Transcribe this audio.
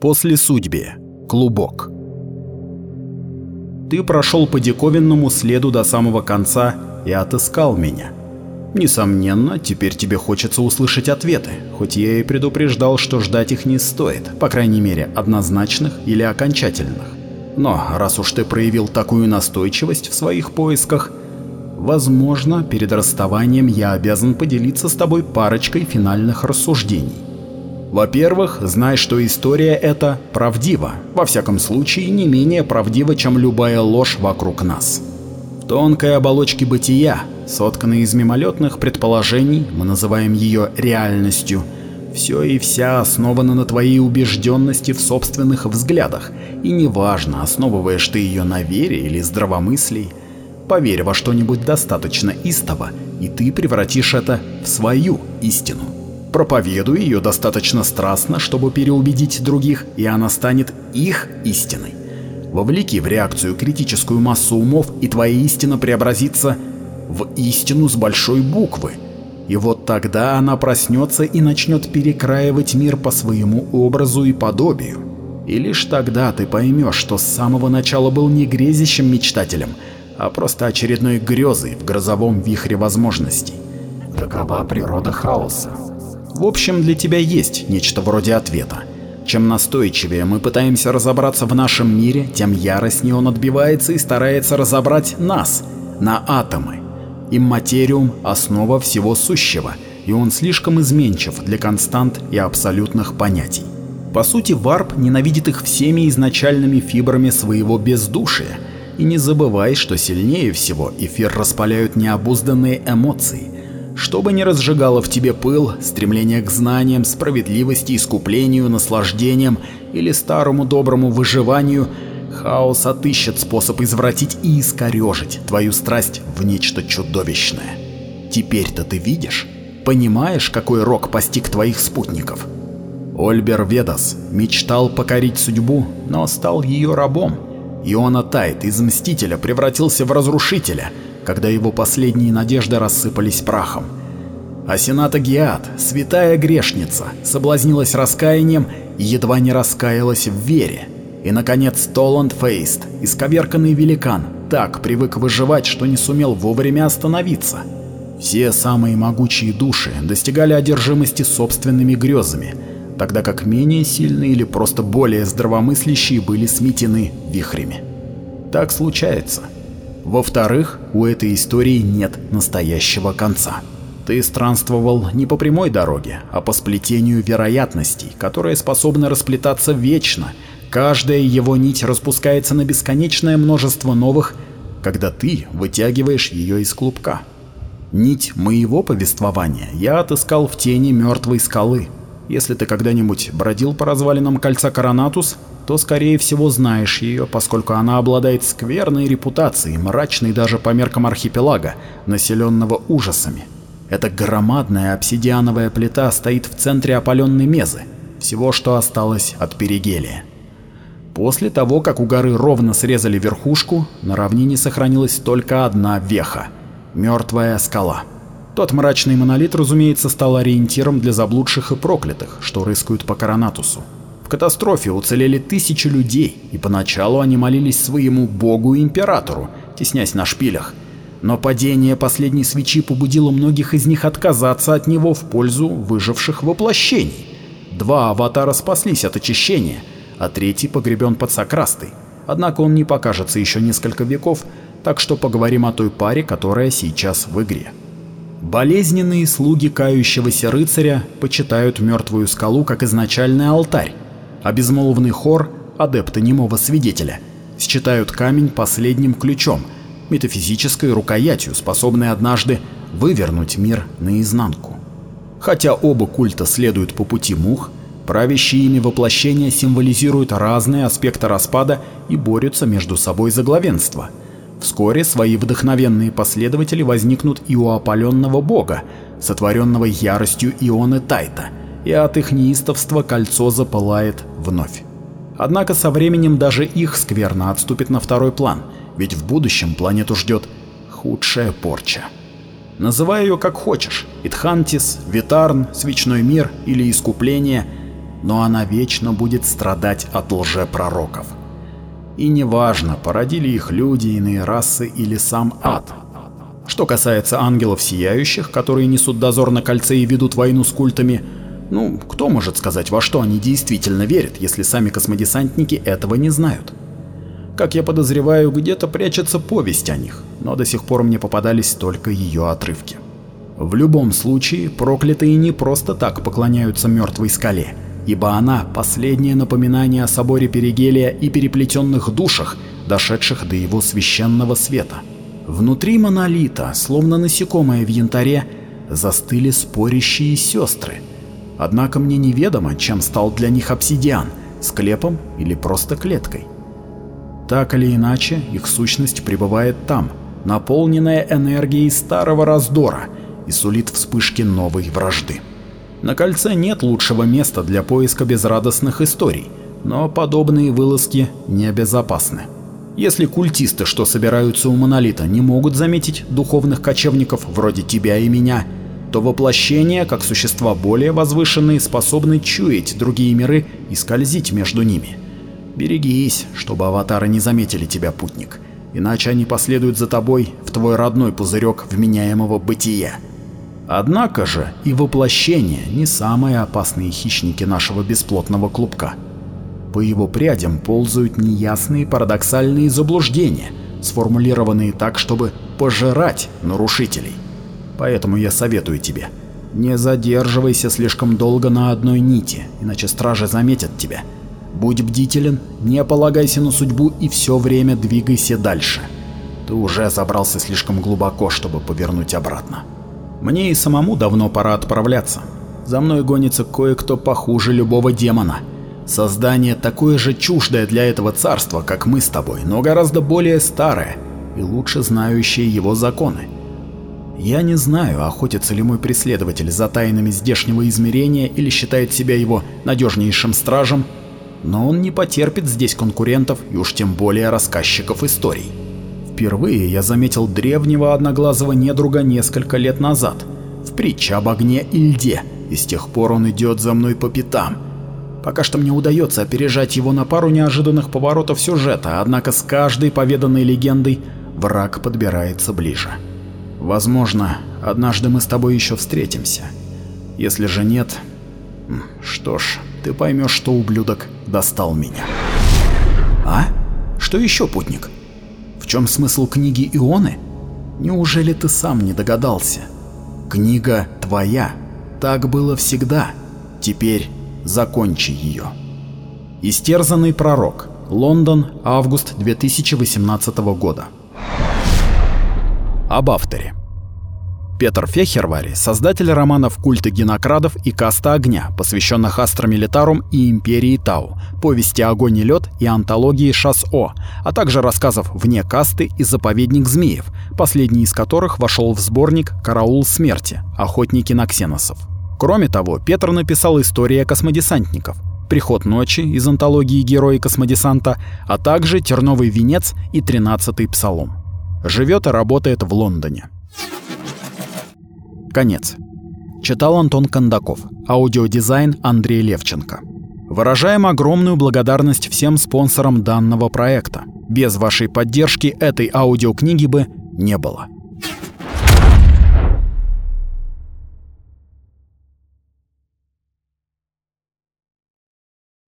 После судьбе. Клубок. Ты прошел по диковинному следу до самого конца и отыскал меня. Несомненно, теперь тебе хочется услышать ответы, хоть я и предупреждал, что ждать их не стоит, по крайней мере, однозначных или окончательных. Но раз уж ты проявил такую настойчивость в своих поисках, возможно, перед расставанием я обязан поделиться с тобой парочкой финальных рассуждений. Во-первых, знай, что история эта правдива, во всяком случае не менее правдива, чем любая ложь вокруг нас. В тонкой оболочке бытия, сотканной из мимолетных предположений, мы называем ее реальностью, все и вся основано на твоей убежденности в собственных взглядах, и неважно, основываешь ты ее на вере или здравомыслии, поверь во что-нибудь достаточно истово, и ты превратишь это в свою истину. Проповедуй ее достаточно страстно, чтобы переубедить других, и она станет их истиной. Вовлеки в реакцию критическую массу умов, и твоя истина преобразится в истину с большой буквы. И вот тогда она проснется и начнет перекраивать мир по своему образу и подобию. И лишь тогда ты поймешь, что с самого начала был не грезящим мечтателем, а просто очередной грезой в грозовом вихре возможностей. Такова природа хаоса. В общем, для тебя есть нечто вроде ответа. Чем настойчивее мы пытаемся разобраться в нашем мире, тем яростнее он отбивается и старается разобрать нас на атомы. Имматериум – основа всего сущего, и он слишком изменчив для констант и абсолютных понятий. По сути, варп ненавидит их всеми изначальными фибрами своего бездушия. И не забывай, что сильнее всего эфир распаляют необузданные эмоции. Что бы ни разжигало в тебе пыл, стремление к знаниям, справедливости, искуплению, наслаждениям или старому доброму выживанию – Хаос отыщет способ извратить и искорежить твою страсть в нечто чудовищное. Теперь-то ты видишь, понимаешь, какой рок постиг твоих спутников. Ольбер Ведас мечтал покорить судьбу, но стал ее рабом. Иона Тайт из Мстителя превратился в Разрушителя, когда его последние надежды рассыпались прахом. Асената Гиат, святая грешница, соблазнилась раскаянием и едва не раскаялась в вере. И, наконец, Толанд Фейст, исковерканный великан, так привык выживать, что не сумел вовремя остановиться. Все самые могучие души достигали одержимости собственными грезами, тогда как менее сильные или просто более здравомыслящие были сметены вихрями. Так случается. Во-вторых, у этой истории нет настоящего конца. Ты странствовал не по прямой дороге, а по сплетению вероятностей, которые способны расплетаться вечно Каждая его нить распускается на бесконечное множество новых, когда ты вытягиваешь ее из клубка. Нить моего повествования я отыскал в тени мертвой скалы. Если ты когда-нибудь бродил по развалинам кольца Коронатус, то скорее всего знаешь ее, поскольку она обладает скверной репутацией, мрачной даже по меркам архипелага, населенного ужасами. Эта громадная обсидиановая плита стоит в центре опаленной мезы, всего что осталось от перигелия. После того, как у горы ровно срезали верхушку, на равнине сохранилась только одна веха – мертвая скала. Тот мрачный монолит, разумеется, стал ориентиром для заблудших и проклятых, что рыскают по Коронатусу. Катастрофе уцелели тысячи людей, и поначалу они молились своему богу-императору, теснясь на шпилях. Но падение последней свечи побудило многих из них отказаться от него в пользу выживших воплощений. Два аватара спаслись от очищения – а третий погребен под Сокрастой. Однако он не покажется еще несколько веков, так что поговорим о той паре, которая сейчас в игре. Болезненные слуги кающегося рыцаря почитают мертвую скалу как изначальный алтарь, а безмолвный хор, адепты немого свидетеля, считают камень последним ключом, метафизической рукоятью, способной однажды вывернуть мир наизнанку. Хотя оба культа следуют по пути мух, Правящие ими воплощения символизируют разные аспекты распада и борются между собой за главенство. Вскоре свои вдохновенные последователи возникнут и у опаленного бога, сотворенного яростью Ионы Тайта, и от их неистовства кольцо запылает вновь. Однако со временем даже их скверно отступит на второй план, ведь в будущем планету ждет худшая порча. Называй ее как хочешь – Итхантис, Витарн, Свечной мир или Искупление – но она вечно будет страдать от лжепророков. И неважно, породили их люди, иные расы или сам ад. Что касается ангелов сияющих, которые несут дозор на кольце и ведут войну с культами, ну, кто может сказать, во что они действительно верят, если сами космодесантники этого не знают? Как я подозреваю, где-то прячется повесть о них, но до сих пор мне попадались только ее отрывки. В любом случае, проклятые не просто так поклоняются мертвой скале, ибо она – последнее напоминание о соборе Перигелия и переплетенных душах, дошедших до его священного света. Внутри монолита, словно насекомое в янтаре, застыли спорящие сестры – Однако мне неведомо, чем стал для них обсидиан – склепом или просто клеткой. Так или иначе, их сущность пребывает там, наполненная энергией старого раздора и сулит вспышки новой вражды. На кольце нет лучшего места для поиска безрадостных историй, но подобные вылазки небезопасны. Если культисты, что собираются у монолита, не могут заметить духовных кочевников вроде тебя и меня – то воплощения, как существа более возвышенные, способны чуять другие миры и скользить между ними. Берегись, чтобы аватары не заметили тебя, путник, иначе они последуют за тобой в твой родной пузырек вменяемого бытия. Однако же и воплощения не самые опасные хищники нашего бесплотного клубка. По его прядям ползают неясные парадоксальные заблуждения, сформулированные так, чтобы пожирать нарушителей. Поэтому я советую тебе, не задерживайся слишком долго на одной нити, иначе стражи заметят тебя. Будь бдителен, не полагайся на судьбу и все время двигайся дальше. Ты уже забрался слишком глубоко, чтобы повернуть обратно. Мне и самому давно пора отправляться. За мной гонится кое-кто похуже любого демона. Создание такое же чуждое для этого царства, как мы с тобой, но гораздо более старое и лучше знающее его законы. Я не знаю, охотится ли мой преследователь за тайнами здешнего измерения или считает себя его надежнейшим стражем, но он не потерпит здесь конкурентов и уж тем более рассказчиков историй. Впервые я заметил древнего одноглазого недруга несколько лет назад, в притче об огне и льде, и с тех пор он идет за мной по пятам. Пока что мне удается опережать его на пару неожиданных поворотов сюжета, однако с каждой поведанной легендой враг подбирается ближе. Возможно, однажды мы с тобой еще встретимся. Если же нет, что ж, ты поймешь, что ублюдок достал меня. А? Что еще, путник? В чем смысл книги Ионы? Неужели ты сам не догадался? Книга твоя. Так было всегда. Теперь закончи ее. Истерзанный пророк. Лондон, август 2018 года. Об авторе. Петр Фехервари – создатель романов «Культы генокрадов» и «Каста огня», посвященных Астра Милитарум и Империи Тау, повести «Огонь и лед» и антологии «Шас-О», а также рассказов «Вне касты» и «Заповедник змеев», последний из которых вошел в сборник «Караул смерти. Охотники на ксеносов». Кроме того, Петр написал «История космодесантников», «Приход ночи» из антологии «Герои космодесанта», а также «Терновый венец» и «Тринадцатый псалом». Живет и работает в Лондоне. Конец. Читал Антон Кондаков. Аудиодизайн Андрей Левченко. Выражаем огромную благодарность всем спонсорам данного проекта. Без вашей поддержки этой аудиокниги бы не было.